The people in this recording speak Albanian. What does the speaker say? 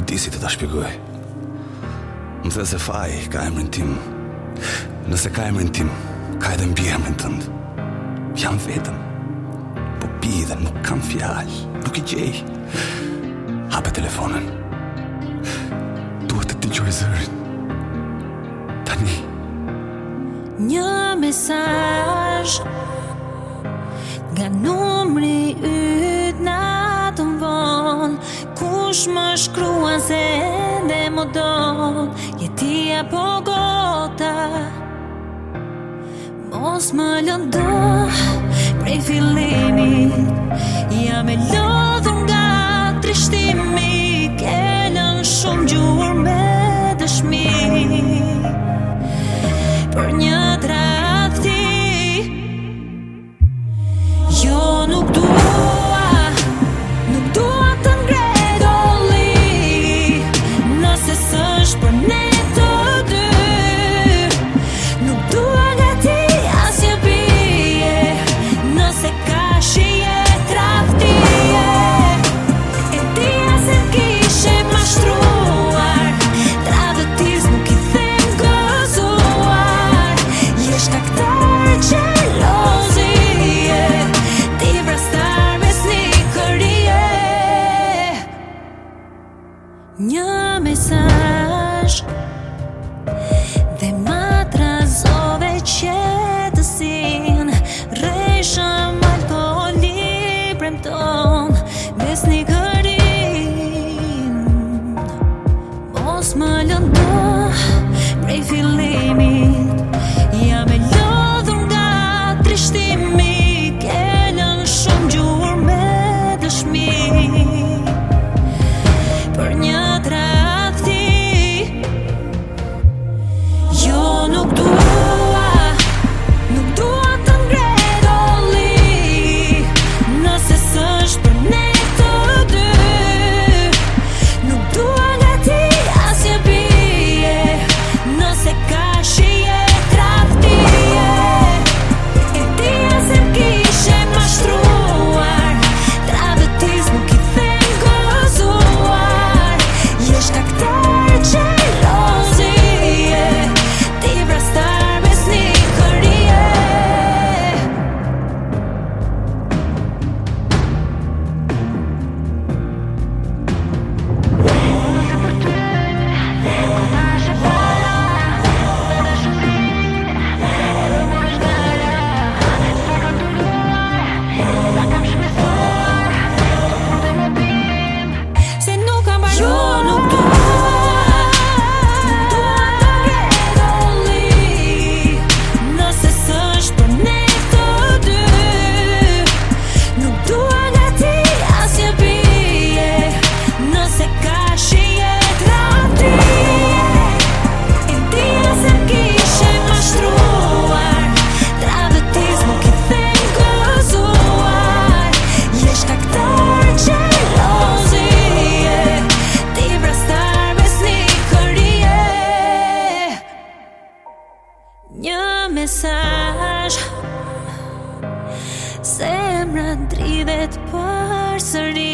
nuk di si të të shpjegoj. Më të se faj, ka e tim. Nëse ka e tim, ka edhe mbi e mërën tëndë. Jam vetëm, po pi dhe nuk kam fjallë, nuk i gjej. Hape telefonën. Duhet të të gjoj zërën. Tani. Një mesaj, nga numri yë, kush më shkruan se ende më do Je ti apo gota Mos më lëndo Prej fillimit Ja me lëndo një mesaj Dhe ma të razove që të sin Rejshë më alto o prem ton Bes një kërin Os më lëndon mesaj Se më rëndrivet për sërni